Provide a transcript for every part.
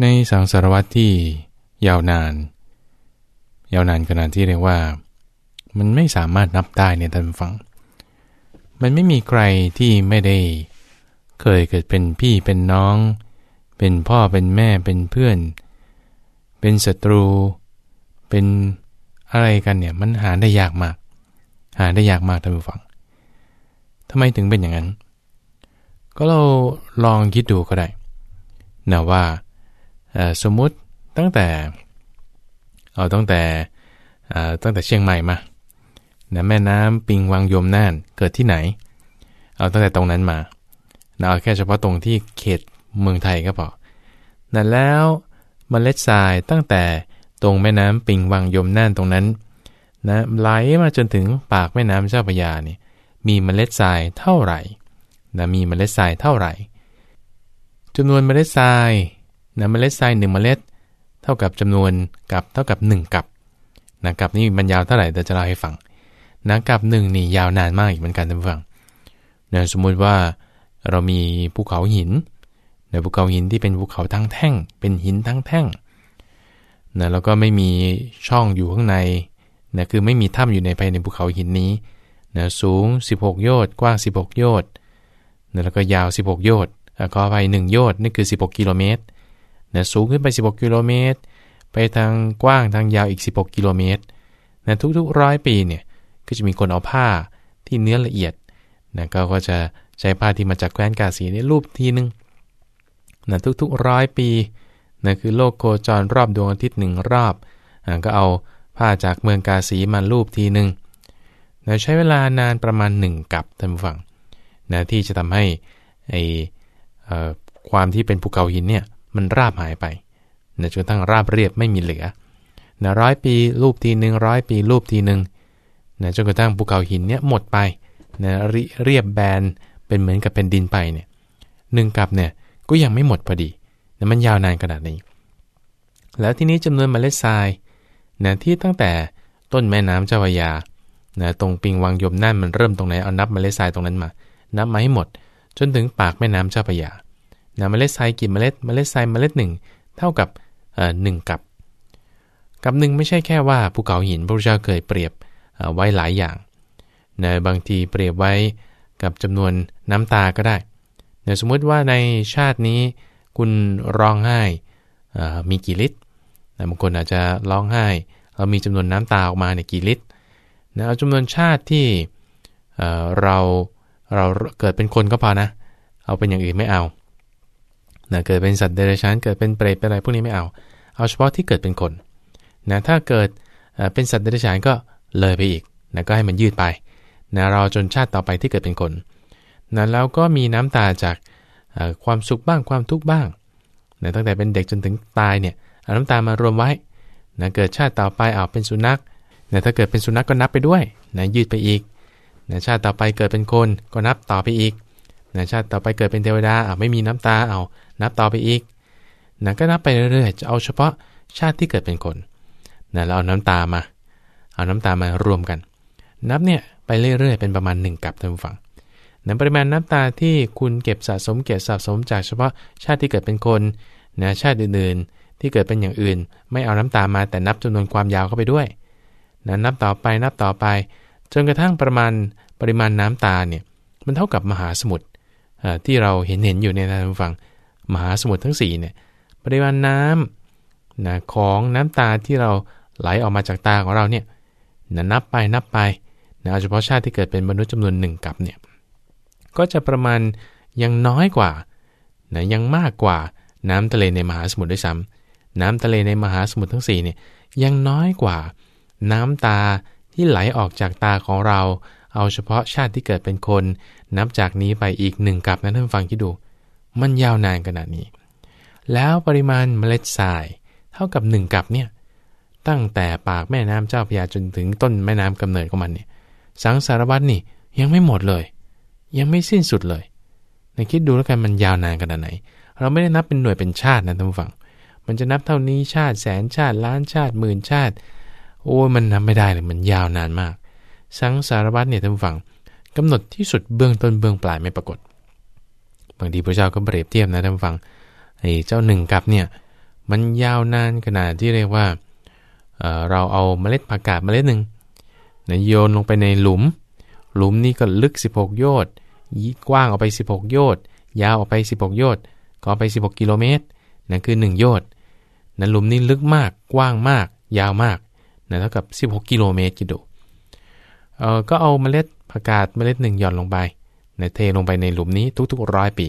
ในสังสารวัตที่ยาวนาน ยาวนานขนาดที่เรียกว่า มันไม่สามารถนับได้เนี่ยท่านฟัง มันไม่มีใครที่ไม่ได้ เคยเกิดเป็นพี่เป็นน้อง เป็นพ่อเป็นแม่เป็นเพื่อน เป็นศัตรู เป็นอะไรกันเนี่ยมันหาได้ยากมาก หาได้ยากมากท่านผู้ฟังทำไมถึงเป็นอย่างนั้น ก็เราลองคิดดูก็ได้นะว่า สมมุติตั้งแต่เอาตั้งแต่ตั้งแต่เชียงใหม่มานะแม่น้ำปิงวังยมน่านเกิดที่ไหน เอาตั้งแต่ตรงนั้นมานะเอาแค่เฉพาะตรงที่เขตเมืองไทยก็พอนะแล้วมเมล็ดทรายตั้งแต่ตรงแม่น้ำปิงวังยมน่านตรงนั้นนะไหลมาจนถึงปากแม่น้ำเจ้าพระยานี่มีเมล็ดทรายเท่าไหร่นะมีเมล็ดทรายเท่าไหร่จำนวนเมล็ดทราย นะเมล็ดทรายหนึ่งเมล็ด เท่ากับจำนวนกับเท่ากับ 1 กับนะกับนี่มันยาวเท่าไหร่เดี๋ยวจะเล่าให้ฟังนะกับหนึ่งนี่ยาวนานมากอีกเหมือนกันท่านผู้ฟังนะสมมุติว่าเรามีภูเขาหินในภูเขาหินที่เป็นภูเขาทั้งแท่ง เป็นหินทั้งแท่งนะแล้วก็ไม่มีช่องอยู่ข้างในนะคือไม่มีถ้ำอยู่ในภายในภูเขาหินนี้นะสูง 16 โยชน์กว้าง 16 โยชน์นะแล้วก็ยาว 16 โยชน์ก็ไป1โยชน์นี่คือ 16 กิโลเมตร นะสูงขึ้นไป 16 กิโลเมตร ไปทางกว้างทางยาวอีก 16 กิโลเมตรนะทุกๆร้อยปีเนี่ยก็จะมีคนเอาผ้าที่เนื้อละเอียดนะก็ก็จะใช้ผ้าที่มาจากแคว้นกาสีในรูปทีนึงนะทุกๆร้อยปีนะคือโลกโคจรรอบดวงอาทิตย์หนึ่งรอบนะก็เอาผ้าจากเมืองกาสีมารูปทีหนึ่งนะใช้เวลานานประมาณหนึ่งกับท่านผู้ฟังนะที่จะทำให้ไอความที่เป็นภูเขาหินเนี่ย มันราบหายไปนะจนทั้งราบเรียบไม่มีเหลือนะร้อยปีรูปทีหนึ่งร้อยปีรูปทีหนึ่งนะจนกระทั่งภูเขาหินเนี่ยหมดไปนะเรียบแบนเป็นเหมือนกับเป็นดินไปเนี่ยหนึ่งกับเนี่ยก็ยังไม่หมดพอดีนะมันยาวนานขนาดนี้ แล้วทีนี้จำนวนเมล็ดทรายนะที่ตั้งแต่ต้นแม่น้ำเจ้าพระยานะตรงปิงวังยมนั่นมันเริ่มตรงไหนเอานับเมล็ดทรายตรงนั้นมา นับมาให้หมด จนถึงปากแม่น้ำเจ้าพระยา นะเมล็ดทรายกี่เมล็ดเมล็ดทรายเมล็ดหนึ่งเท่ากับหนึ่งกับ กับหนึ่งไม่ใช่แค่ว่าภูเขาหินพระพุทธเจ้าเคยเปรียบไว้หลายอย่างนะบางทีเปรียบไว้กับจำนวนน้ำตาก็ได้นะสมมุติว่าในชาตินี้คุณร้องไห้มีกี่ลิตรนะบางคนอาจจะร้องไห้เรามีจำนวนน้ำตาออกมาในกี่ลิตรนะเอาจำนวนชาติที่เราเราเกิดเป็นคนก็พอนะ เอาเป็นอย่างอื่นไม่เอา นะเกิดเป็นสัตว์เดรัจฉานเกิดเป็นเปรตเป็นอะไรพวกนี้ไม่เอา เอาเฉพาะที่เกิดเป็นคนนะถ้าเกิดเป็นสัตว์เดรัจฉานก็เลยไปอีกนะก็ให้มันยืดไปนะเราจนชาติต่อไปที่เกิดเป็นคนนะแล้วก็มีน้ำตาจากความสุขบ้างความทุกข์บ้างนะตั้งแต่เป็นเด็กจนถึงตายเนี่ยเอาน้ำตามารวมไว้นะเกิดชาติต่อไปเอาเป็นสุนัขนะถ้าเกิดเป็นสุนัขกก็นับไปด้วยนะยืดไปอีกนะชาติต่อไปเกิดเป็นคนก็นับต่อไปอีกนะชาติต่อไปเกิดเป็นเทวดาเอาไม่มีน้ำตาเอา นับต่อไปอีกนะก็นับไปเรื่อยๆจะเอาเฉพาะชาติที่เกิดเป็นคนนะแล้วเอาน้ำตามา เอาน้ำตามารวมกัน นับเนี่ยไปเรื่อยๆ เป็นประมาณ1กับท่านผู้ฟังนะปริมาณน้ำตาที่คุณเก็บสะสมเก็บสะสมจากเฉพาะชาติที่เกิดเป็นคนนะชาติอื่นๆ ที่เกิดเป็นอย่างอื่น ไม่เอาน้ำตามาแต่นับจำนวนความยาวเข้าไปด้วยนะนับต่อไปนับต่อไป จนกระทั่งประมาณปริมาณน้ำตาเนี่ยมันเท่ากับมหาสมุทรที่เราเห็นเห็นอยู่ในท่านผู้ฟัง มหาสมุทรทั้ง4เนี่ยปริมาณน้ำนะของน้ำตาที่เราไหลออกมาจากตาของเราเนี่ยนะนับไปนับไปนะเฉพาะชาติที่เกิดเป็นมนุษย์จำนวนหนึ่งกับเนี่ยก็จะประมาณยังน้อยกว่านะยังมากกว่าน้ำทะเลในมหาสมุทรด้วยซ้ำน้ำทะเลในมหาสมุทรทั้ง4เนี่ยยังน้อยกว่า น้ำตาที่ไหลออกจากตาของเรา เอาเฉพาะชาติที่เกิดเป็นคน นับจากนี้ไปอีกหนึ่งกับนะท่านฟังคิดดู มันยาวนานขนาดนี้ แล้วปริมาณเมล็ดทรายเท่ากับหนึ่งกับเนี่ยตั้งแต่ปากแม่น้ำเจ้าพยาจนถึงต้นแม่น้ำกำเนิดของมันเนี่ยสังสารวัตนี่ยังไม่หมดเลย ยังไม่สิ้นสุดเลยในคิดดูแล้วกันมันยาวนานขนาดไหน เราไม่ได้นับเป็นหน่วยเป็นชาตินะท่านผู้ฟัง มันจะนับเท่านี้ชาติแสนชาติล้านชาติหมื่นชาติ โอ้ยมันนับไม่ได้เลยมันยาวนานมาก สังสารวัตเนี่ยท่านผู้ฟังกำหนดที่สุดเบื้องต้นเบื้องปลายไม่ปรากฏ บางทีพระเจ้าก็เปรียบเทียบนะท่านฟังไอ้เจ้าหนึ่งกับเนี่ยมันยาวนานขนาดที่เรียกว่าเเราเอาเมล็ดผักกาดเมล็ดหนึ่งนะโยนลงไปในหลุม หลุมนี้ก็ลึก 16 โยชน์กว้างออกไป 16 โยชน์ยาวออกไป 16 โยชน์ก็ไป 16 กิโลเมตรนั่นคือ 1 โยชน์นะหลุมนี้ลึกมากกว้างมาก ยาวมากนะเท่ากับ 16 กิโลเมตรคิดดูเออก็เอาเมล็ดผักกาดเมล็ดหนึ่งหย่อนลงไป ในเทลงไปในหลุมนี้ทุกๆร้อยปี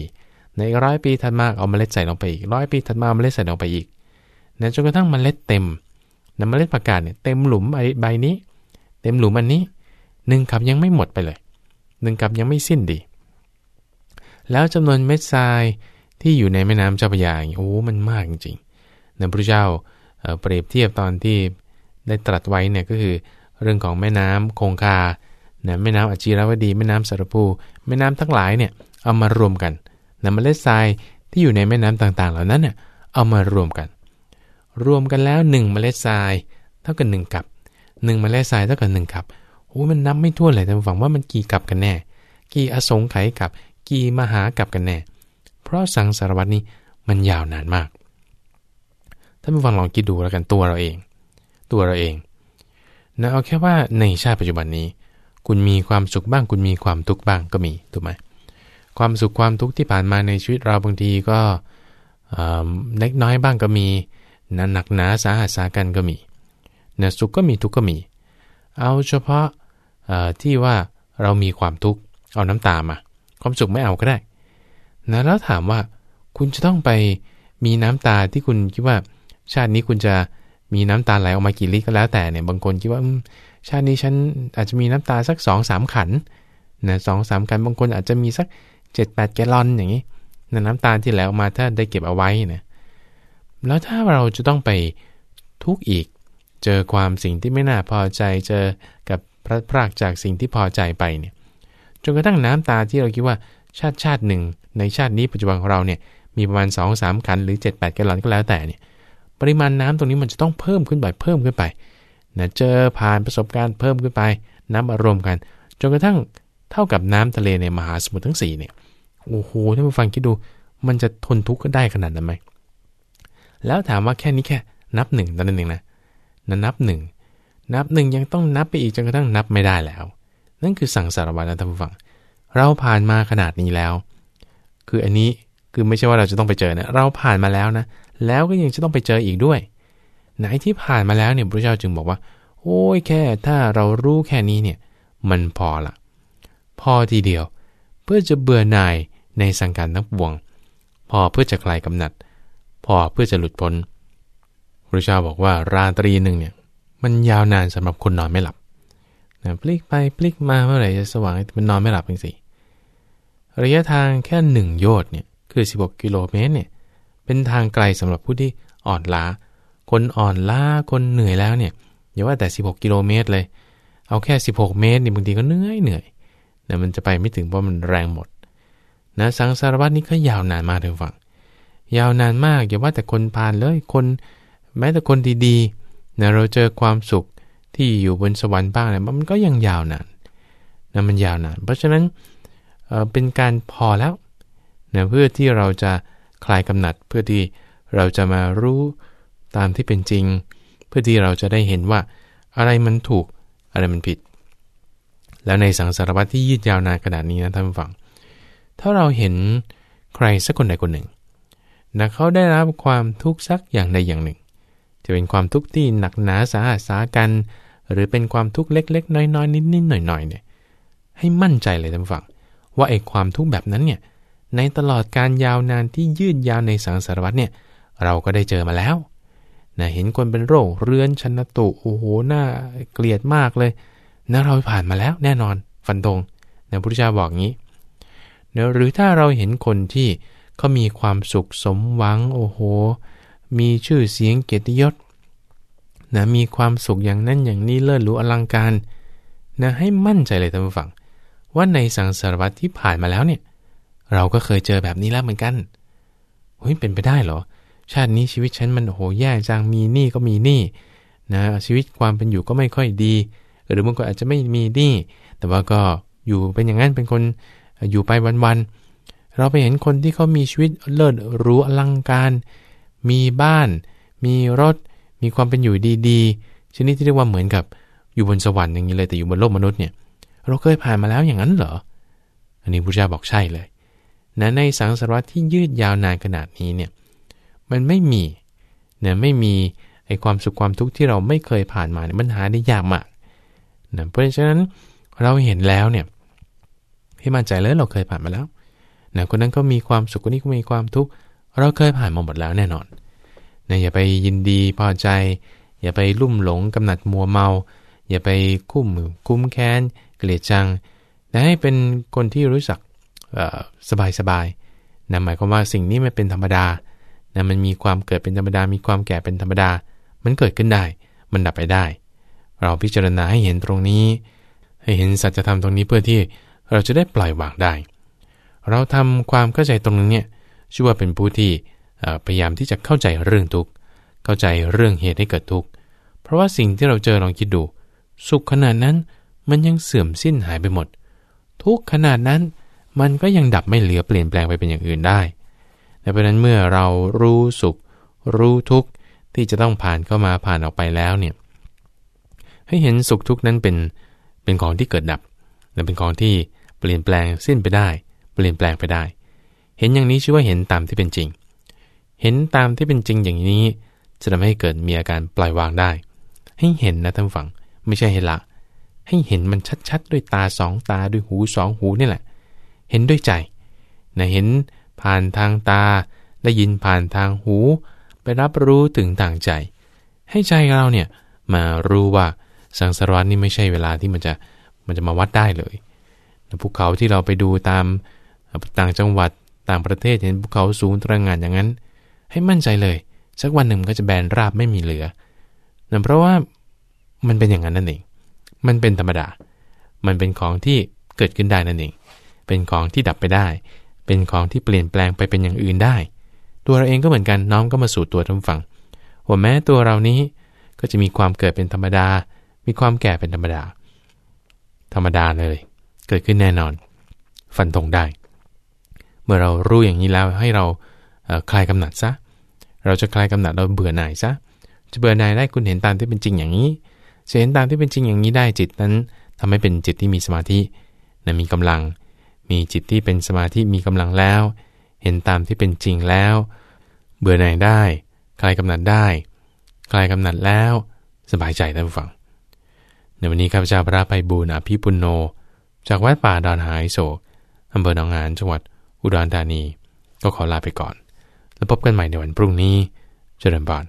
ในร้อยปีถัดมาเอาเมล็ดใส่ลงไปอีกร้อยปีถัดมาเมล็ดใส่ลงไปอีกนะจนกระทั่งเมล็ดเต็มนะเมล็ดผักกาดเนี่ยเต็มหลุมใบใบนี้ เต็มหลุมอันนี้หนึ่งกับยังไม่หมดไปเลยหนึ่งกับยังไม่สิ้นดี แล้วจำนวนเม็ดทรายที่อยู่ในแม่น้ำเจ้าพระยาโอ้มันมากจริงๆนะพระเจ้าเปรียบเทียบตอนที่ได้ตรัสไว้เนี่ยก็คือเรื่องของแม่น้ำคงคา นะแม่น้ำอจีรวดี แม่น้ำสารภูแม่น้ำทั้งหลายเนี่ยเอามารวมกันนะเมล็ดทรายที่อยู่ในแม่น้ำต่างๆ เหล่านั้นเนี่ยเอามารวมกัน รวมกันแล้ว1เมล็ดทรายเท่ากับ1กับ1เมล็ดทรายเท่ากับ1กับโอ้มันนับไม่ถ้วนเลยท่านฟังว่ามันกี่กับกันแน่ กี่อสงไขยกับกี่มหากับกันแน่ เพราะสังสารวัตนี้มันยาวนานมากท่านผู้ฟังลองคิดดูแล้วกันตัวเราเอง ตัวเราเองนะเอาแค่ว่าในชาติปัจจุบันนี้ คุณมีความสุขบ้าง คุณมีความทุกข์บ้างก็มีถูกไหมความสุขความทุกข์ที่ผ่านมาในชีวิตเราบางทีก็เล็กน้อยบ้างก็มีนะหนักหนาสาหัสสากันก็มีนะสุขก็มีทุกข์ก็มี เอาเฉพาะที่ว่าเรามีความทุกข์เอาน้ำตามา ความสุขไม่เอาก็ได้นะแล้วถามว่าคุณจะต้องไปมีน้ำตาที่คุณคิดว่าชาตินี้คุณจะมีน้ำตาไหลออกมากี่ลิตรก็แล้วแต่เนี่ยบางคนคิดว่า ชาตินี้ฉันอาจจะมีน้ำตาสักสองสามขันนะสองสามขันบางคนอาจจะมีสักเจ็ดแปดแกลลอนอย่างนี้นะน้ำตาที่ไหลออกมาถ้าได้เก็บเอาไว้นะแล้วถ้าเราจะต้องไปทุกข์อีก เจอความสิ่งที่ไม่น่าพอใจเจอกับพระพรากจากสิ่งที่พอใจไปเนี่ยจนกระทั่งน้ำตาที่เราคิดว่าชาติชาติหนึ่ง ในชาตินี้ปัจจุบันของเราเนี่ยมีประมาณ2อสามขันหรือ 7 8 แกลลอนก็แล้วแต่เนี่ยปริมาณน้ำตรงนี้มันจะต้องเพิ่มขึ้นไปเพิ่มขึ้นไป นะเจอผ่านประสบการณ์เพิ่มขึ้นไปน้ำอารมณ์กัน จนกระทั่งเท่ากับน้ำทะเลในมหาสมุทรทั้ง4เนี่ยโอ้โหท่านผู้ฟังคิดดู มันจะทนทุกข์ก็ได้ขนาดนั้นไหมแล้วถามว่าแค่นี้แค่นับหนึ่งตอนนั้นเองนะนะนับหนึ่งนับหนึ่งยังต้องนับไปอีกจนกระทั่งนับไม่ได้แล้ว นั่นคือสั่งสารวัตรนะท่านผู้ฟัง เราผ่านมาขนาดนี้แล้ว คืออันนี้คือไม่ใช่ว่าเราจะต้องไปเจอนะเราผ่านมาแล้วนะ แล้วก็ยังจะต้องไปเจออีกด้วย ไหนที่ผ่านมาแล้วเนี่ยพระเจ้าจึงบอกว่า โอ้ยแค่ถ้าเรารู้แค่นี้เนี่ยมันพอละ พอทีเดียว เพื่อจะเบื่อหน่ายในสังการทั้งปวง พอเพื่อจะคลายกำหนัด พอเพื่อจะหลุดพ้นพระเจ้าบอกว่าราตรีหนึ่งเนี่ยมันยาวนานสำหรับคนนอนไม่หลับนะพลิกไปพลิกมาเมื่อไหร่จะสว่างมันนอนไม่หลับจริงๆระยะทางแค่หนึ่งโยชน์เนี่ยคือ 16 กิโลเมตรเนี่ยเป็นทางไกลสำหรับผู้ที่อ่อนล้า คนอ่อนล้าคนเหนื่อยแล้วเนี่ยอย่าว่าแต่ 16 กิโลเมตรเลย เอาแค่ 16 เมตรนี่บางทีก็เหนื่อยเหนื่อยนะมันจะไปไม่ถึงเพราะมันแรงหมดนะสังสารวัตนี้ก็ยาวนานมากถึงฝั่งยาวนานมากอย่าว่าแต่คนพานเลยคนแม้แต่คนดีๆนะเราเจอความสุขที่อยู่บนสวรรค์บ้างเนี่ยมันก็ยังยาวนานนะมันยาวนาน เพราะฉะนั้นเเป็นการพอแล้วนะเพื่อที่เราจะคลายกำหนัดเพื่อที่เราจะมารู้ ตามที่เป็นจริง เพื่อที่เราจะได้เห็นว่า อะไรมันถูกอะไรมันผิด แล้วในสังสารวัตที่ยืดยาวนานขนาดนี้นะท่านฟัง ถ้าเราเห็นใครสักคนใดคนหนึ่งนะเขาได้รับความทุกข์สักอย่างใดอย่างหนึ่ง จะเป็นความทุกข์ที่หนักหนาสาหัสสากัน หรือเป็นความทุกข์เล็ก ๆ น้อยๆนิดๆหน่อยๆเนี่ยให้มั่นใจเลยท่านฟัง ว่าไอ้ความทุกข์แบบนั้นเนี่ยในตลอดการยาวนานที่ยืดยาวในสังสารวัตเนี่ยเราก็ได้เจอมาแล้ว นะเห็นคนเป็นโรคเรื้อนชันตุโอ้โหหน้าเกลียดมากเลยนะเราผ่านมาแล้วแน่นอนฟันตรงนะพุทธเจ้าบอกงี้นะหรือถ้าเราเห็นคนที่เขามีความสุขสมหวังโอ้โห มีชื่อเสียงเกียรติยศนะมีความสุขอย่างนั้นอย่างนี้เลิศหรูอลังการนะให้มั่นใจเลยท่านผู้ฟัง ว่าในสังสารวัตที่ผ่านมาแล้วเนี่ย เราก็เคยเจอแบบนี้แล้วเหมือนกันเฮ้ยเป็นไปได้เหรอ ชาตินี้ชีวิตฉันมันโโหแย่จังมีหนี้ก็มีหนี้นะชีวิตความเป็นอยู่ก็ไม่ค่อยดี หรือบางคนอาจจะไม่มีหนี้แต่ว่าก็อยู่เป็นอย่างนั้นเป็นคนอยู่ไปวันๆเราไปเห็นคนที่เขามีชีวิตเลิศรู้อลังการ มีบ้าน มีรถ มีความเป็นอยู่ดีๆชนิดที่เรียกว่าเหมือนกับอยู่บนสวรรค์อย่างนี้เลยแต่อยู่บนโลกมนุษย์เนี่ยเราเคยผ่านมาแล้วอย่างนั้นเหรอ อันนี้พระเจ้าบอกใช่เลยนะในสังสารวัตที่ยืดยาวนานขนาดนี้เนี่ย มันไม่มีเนี่ยไม่มีไอความสุขความทุกข์ที่เราไม่เคยผ่านมาเนี่ยมันหาได้ยากมากนะเพราะฉะนั้นเราเห็นแล้วเนี่ยให้มั่นใจเลยเราเคยผ่านมาแล้วนะคนนั้นก็มีความสุขคนนี้ก็มีความทุกข์เราเคยผ่านมาหมดแล้วแน่นอนนะอย่าไปยินดีพอใจ อย่าไปลุ่มหลงกำหนัดมัวเมา อย่าไปคุ้มคุ้มแค้น เกลียดชังแต่ให้เป็นคนที่รู้สักสบายสบายนะหมายความว่าสิ่งนี้มันเป็นธรรมดา นะมันมีความเกิดเป็นธรรมดา มีความแก่เป็นธรรมดา มันเกิดขึ้นได้ มันดับไปได้ เราพิจารณาให้เห็นตรงนี้ ให้เห็นสัจธรรมตรงนี้เพื่อที่เราจะได้ปล่อยวางได้ เราทำความเข้าใจตรงนี้ชื่อว่าเป็นผู้ที่พยายามที่จะเข้าใจเรื่องทุกข์ เข้าใจเรื่องเหตุให้เกิดทุกข์ เพราะว่าสิ่งที่เราเจอลองคิดดู สุขขนาดนั้นมันยังเสื่อมสิ้นหายไปหมด ทุกขนาดนั้นมันก็ยังดับไม่เหลือเปลี่ยนแปลงไปเป็นอย่างอื่นได้ ดังนั้นเมื่อเรารู้สุข รู้ทุกข์ที่จะต้องผ่านเข้ามาผ่านออกไปแล้วเนี่ยให้เห็นสุขทุกข์นั้นเป็นเป็นของที่เกิดดับ และเป็นของที่เปลี่ยนแปลงสิ้นไปได้ เปลี่ยนแปลงไปได้ เห็นอย่างนี้ชื่อว่าเห็นตามที่เป็นจริง เห็นตามที่เป็นจริงอย่างนี้ จะทำให้เกิดมีอาการปล่อยวางได้ ให้เห็นนะท่านฝังไม่ใช่เห็นละ ให้เห็นมันชัดๆ ด้วยตาสองตาด้วยหูสองหูนี่แหละ เห็นด้วยใจนะเห็น ผ่านทางตา ได้ยินผ่านทางหู ไปรับรู้ถึงทางใจ ให้ใจเราเนี่ยมารู้ว่าสังสารวัตนี่ไม่ใช่เวลาที่มันจะมันจะมาวัดได้เลยภูเขาที่เราไปดูตามต่างจังหวัดต่างประเทศเห็นภูเขาสูงตระหง่านอย่างนั้น ให้มั่นใจเลย สักวันหนึ่งมันก็จะแบนราบไม่มีเหลือนั่นเพราะว่ามันเป็นอย่างนั้นนั่นเอง มันเป็นธรรมดา มันเป็นของที่เกิดขึ้นได้นั่นเอง เป็นของที่ดับไปได้ เป็นของที่เปลี่ยนแปลงไปเป็นอย่างอื่นได้ ตัวเราเองก็เหมือนกันน้อมก็มาสู่ตัวทำฝังว่าแม้ตัวเรานี้ก็จะมีความเกิดเป็นธรรมดา มีความแก่เป็นธรรมดา ธรรมดาเลย เกิดขึ้นแน่นอน ฟันธงได้ เมื่อเรารู้อย่างนี้แล้วให้เราคลายกำหนัดซะ เราจะคลายกำหนัดเราเบื่อหน่ายซะ จะเบื่อหน่ายได้คุณเห็นตามที่เป็นจริงอย่างนี้จะเห็นตามที่เป็นจริงอย่างนี้ได้จิตนั้นทำให้เป็นจิตที่มีสมาธินะมีกำลัง มีจิตที่เป็นสมาธิมีกำลังแล้ว เห็นตามที่เป็นจริงแล้ว เบื่อหน่ายได้ คลายกำหนัดได้ คลายกำหนัดแล้ว สบายใจท่านฟังในวันนี้ข้าพเจ้าพระไปบูรณอภิปุโน จากวัดป่าดอนหายโศกอำเภอหนองงานจังหวัดอุดรธานี ก็ขอลาไปก่อน แล้วพบกันใหม่ในวันพรุ่งนี้ เจริญบาน